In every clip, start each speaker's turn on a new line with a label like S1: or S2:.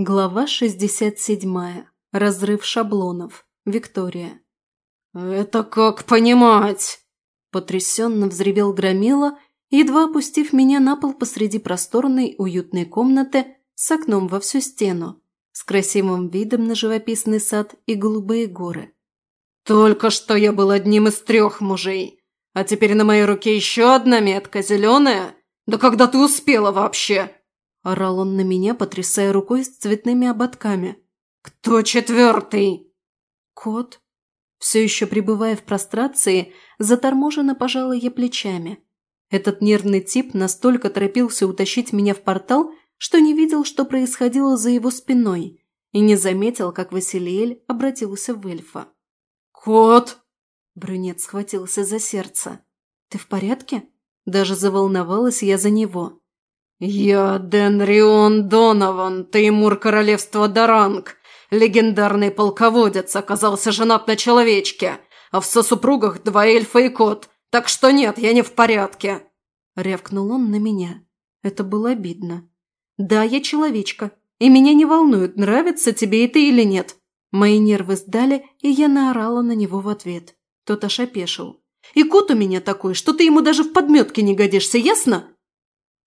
S1: Глава 67. Разрыв шаблонов. Виктория.
S2: «Это как понимать?»
S1: Потрясенно взревел Громила, едва опустив меня на пол посреди просторной уютной комнаты с окном во всю стену, с красивым видом на живописный сад и голубые горы.
S2: «Только что я был одним из трех мужей, а теперь на моей руке еще одна метка, зеленая? Да когда ты успела вообще?»
S1: Орал он на меня, потрясая рукой с цветными ободками.
S2: «Кто четвертый?»
S1: «Кот». Все еще пребывая в прострации, заторможенно пожала я плечами. Этот нервный тип настолько торопился утащить меня в портал, что не видел, что происходило за его спиной, и не заметил, как Василиэль обратился в эльфа.
S2: «Кот!»
S1: Брюнет схватился за сердце. «Ты в порядке?» Даже заволновалась я за него.
S2: «Я Денрион Донован, Теймур Королевства Даранг, легендарный полководец, оказался женат на человечке, а в сосупругах два эльфа и кот, так что нет, я не в порядке!»
S1: Рявкнул он на меня. Это было обидно. «Да, я человечка, и меня не волнует, нравится тебе это или нет». Мои нервы сдали, и я наорала на него в ответ. Тот аж опешил. «И кот у меня такой, что ты ему даже в подметке не годишься, ясно?»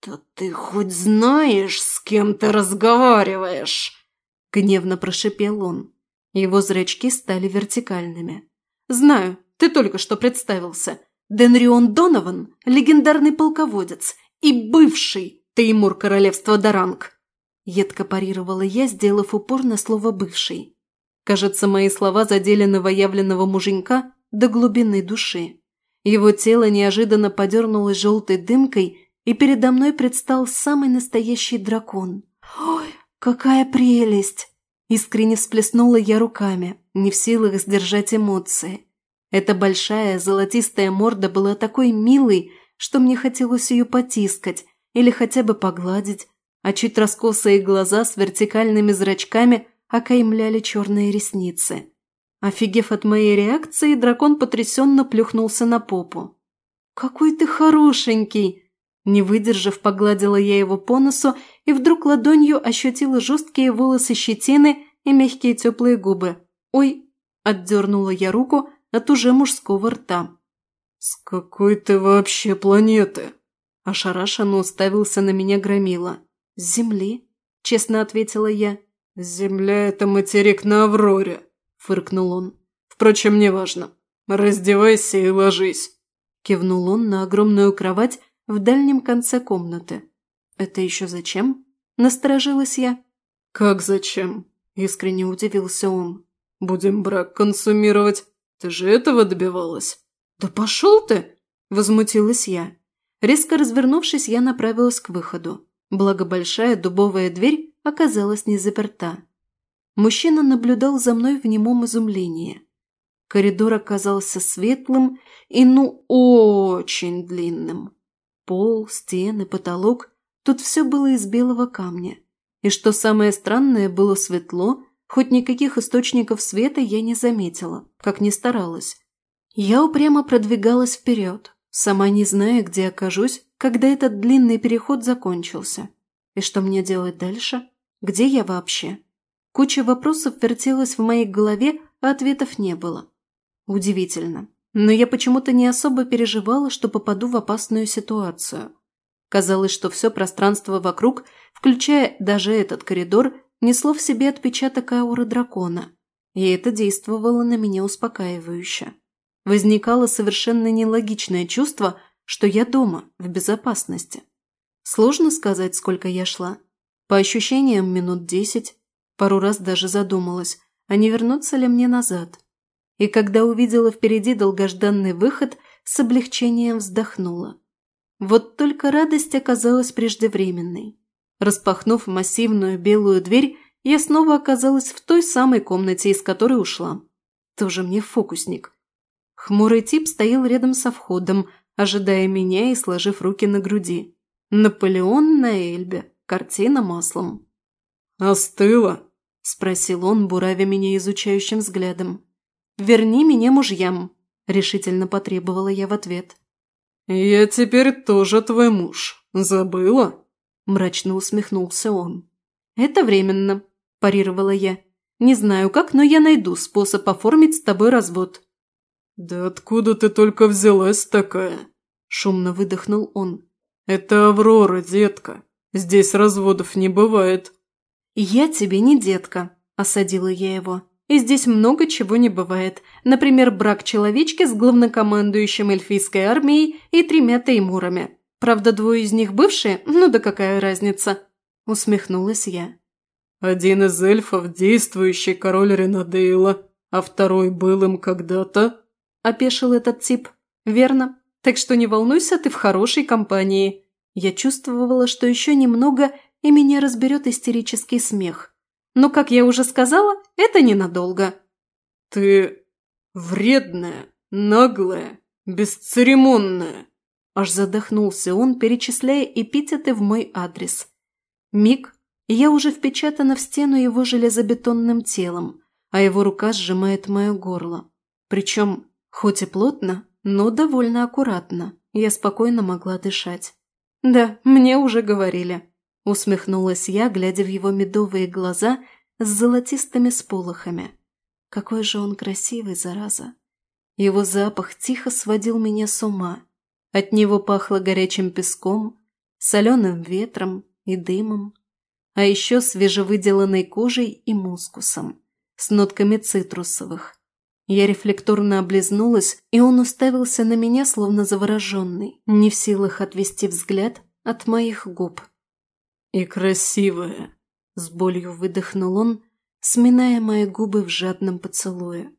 S2: «Да ты хоть знаешь, с кем ты разговариваешь?»
S1: Гневно прошипел он. Его зрачки стали вертикальными. «Знаю, ты только что представился. Денрион Донован – легендарный полководец и бывший Теймур Королевства Даранг». Едко парировала я, сделав упор на слово «бывший». Кажется, мои слова задели новоявленного муженька до глубины души. Его тело неожиданно подернулось желтой дымкой, и передо мной предстал самый настоящий дракон. «Ой, какая прелесть!» Искренне всплеснула я руками, не в силах сдержать эмоции. Эта большая золотистая морда была такой милой, что мне хотелось ее потискать или хотя бы погладить, а чуть раскосые глаза с вертикальными зрачками окаймляли черные ресницы. Офигев от моей реакции, дракон потрясенно плюхнулся на попу. «Какой ты хорошенький!» Не выдержав, погладила я его по носу и вдруг ладонью ощутила жесткие волосы щетины и мягкие теплые губы. «Ой!» – отдернула я руку от уже мужского рта.
S2: «С какой ты вообще планеты?»
S1: Ошарашенно уставился на меня Громила. «С Земли?» – честно ответила я.
S2: «Земля – это материк на Авроре», – фыркнул он. «Впрочем, неважно. Раздевайся и ложись».
S1: Кивнул он на огромную кровать, в дальнем конце комнаты. «Это еще зачем?» – насторожилась я.
S2: «Как зачем?» – искренне удивился он. «Будем брак консумировать. Ты же этого добивалась?»
S1: «Да пошел ты!» – возмутилась я. Резко развернувшись, я направилась к выходу. Благо большая дубовая дверь оказалась не заперта. Мужчина наблюдал за мной в немом изумлении. Коридор оказался светлым и ну очень длинным. Пол, стены, потолок – тут все было из белого камня. И что самое странное, было светло, хоть никаких источников света я не заметила, как ни старалась. Я упрямо продвигалась вперед, сама не зная, где окажусь, когда этот длинный переход закончился. И что мне делать дальше? Где я вообще? Куча вопросов вертелась в моей голове, а ответов не было. Удивительно но я почему-то не особо переживала, что попаду в опасную ситуацию. Казалось, что все пространство вокруг, включая даже этот коридор, несло в себе отпечаток ауры дракона, и это действовало на меня успокаивающе. Возникало совершенно нелогичное чувство, что я дома, в безопасности. Сложно сказать, сколько я шла. По ощущениям, минут десять. Пару раз даже задумалась, а не вернуться ли мне назад и когда увидела впереди долгожданный выход, с облегчением вздохнула. Вот только радость оказалась преждевременной. Распахнув массивную белую дверь, я снова оказалась в той самой комнате, из которой ушла. Тоже мне фокусник. Хмурый тип стоял рядом со входом, ожидая меня и сложив руки на груди. Наполеон на Эльбе. Картина маслом.
S2: «Остыла?»
S1: – спросил он, буравя меня изучающим взглядом. «Верни меня мужьям», – решительно потребовала я в ответ.
S2: «Я теперь тоже твой муж. Забыла?»
S1: – мрачно усмехнулся он. «Это временно», парировала я. «Не знаю как, но я найду способ оформить с тобой развод».
S2: «Да откуда ты только взялась такая?» – шумно выдохнул он. «Это Аврора, детка. Здесь разводов не бывает».
S1: «Я тебе не детка», – осадила я его. «И здесь много чего не бывает. Например, брак человечки с главнокомандующим эльфийской армией и тремя теймурами. Правда, двое из них бывшие, ну да какая разница?» – усмехнулась я.
S2: «Один из эльфов – действующий король Ренадейла, а второй был им когда-то?»
S1: – опешил этот тип. «Верно. Так что не волнуйся, ты в хорошей компании». Я чувствовала, что еще немного, и меня разберет истерический смех. Но, как я уже сказала, это ненадолго.
S2: «Ты вредная, наглая, бесцеремонная!»
S1: Аж задохнулся он, перечисляя эпитеты в мой адрес. Миг, и я уже впечатана в стену его железобетонным телом, а его рука сжимает мое горло. Причем, хоть и плотно, но довольно аккуратно. Я спокойно могла дышать. «Да, мне уже говорили», – усмехнулась я, глядя в его медовые глаза с золотистыми сполохами. Какой же он красивый, зараза. Его запах тихо сводил меня с ума. От него пахло горячим песком, соленым ветром и дымом, а еще свежевыделанной кожей и мускусом, с нотками цитрусовых. Я рефлекторно облизнулась, и он уставился на меня, словно завороженный, не в силах отвести взгляд от моих губ.
S2: «И красивая!» – с болью выдохнул он, сминая мои губы в жадном поцелуе.